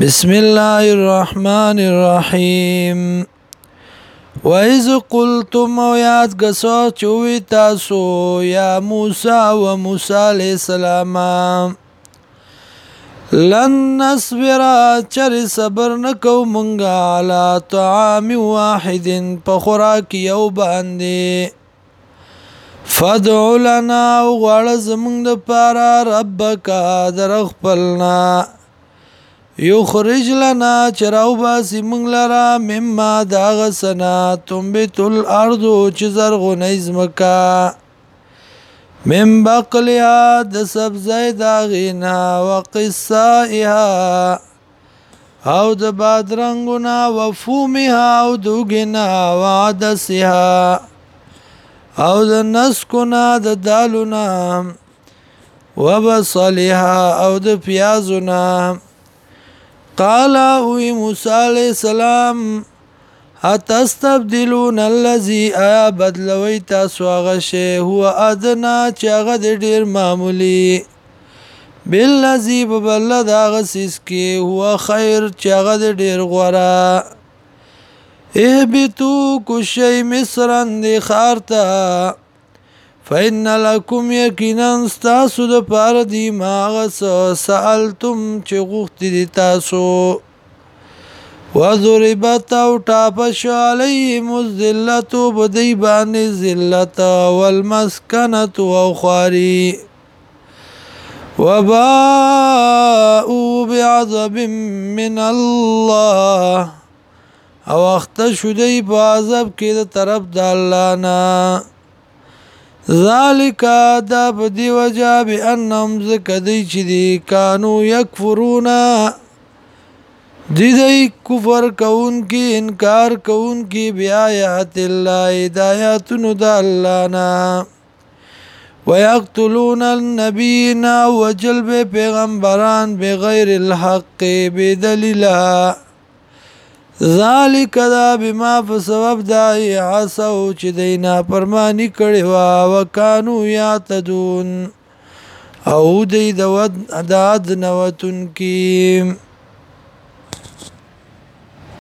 بسم الله الرحمن الرحیم وَإِذْ قُلْتُمْ وَيَاتْ غَسَوْ چُوِي تَاسُو يَا مُوسَى وَمُوسَى عَلَيْهِ السَّلَامَ لَن نَّصْبِرَ چَرِ صبر نکو مونږه عَلَى طَعَامٍ وَاحِدٍ په خوراک یو باندې فَدْعُ لَنَا وَغَلَ زَمُنْ د پارا رَبَّكَ دَرَغْ پَلْنَا یو خرج لنا چراو باسی منگ لرا مما داغ سنا تم بیت الارضو چی زرغون ازمکا من بقلها د سبزی داغینا و قصائها او د بادرنگونا و فومها او دوگینا و عدسها او د نسکونا د دالونا و بصلها او د پیازونا قال او موسی علیہ السلام اتستبدلون الذي ايا بدلوي تاسو هغه شی هو ادنا چې هغه ډیر معمولی بالذي ببلد هغه سیس کې هو خیر چې هغه ډیر غوړه اهبتو کوشي مصرن دي خارته فإن لكم يقينا تاسو د پاره دی ماغه سوالتم چې غوښتي دي تاسو وذربت او تابش عليهم الذلت بدی باندې ذلت والمسكنه او خواري وباءوا بعذاب من الله او اخت شدی په عذاب کې د طرف د الله نه ذالک دا په دی وجه به انم زکدی چې دی کانو یکفرونا دی دی کفر کون کی انکار کون کی بیاات الله ہدایتن د الله نا ويقتلون النبینا وجلب پیغمبران بغیر الحق بدلیلہ ذالک دا بما په سبب دا عصو چې دینا پرمانی کړي وا وکانو یعتدون او دی د ود اداد نوتن کی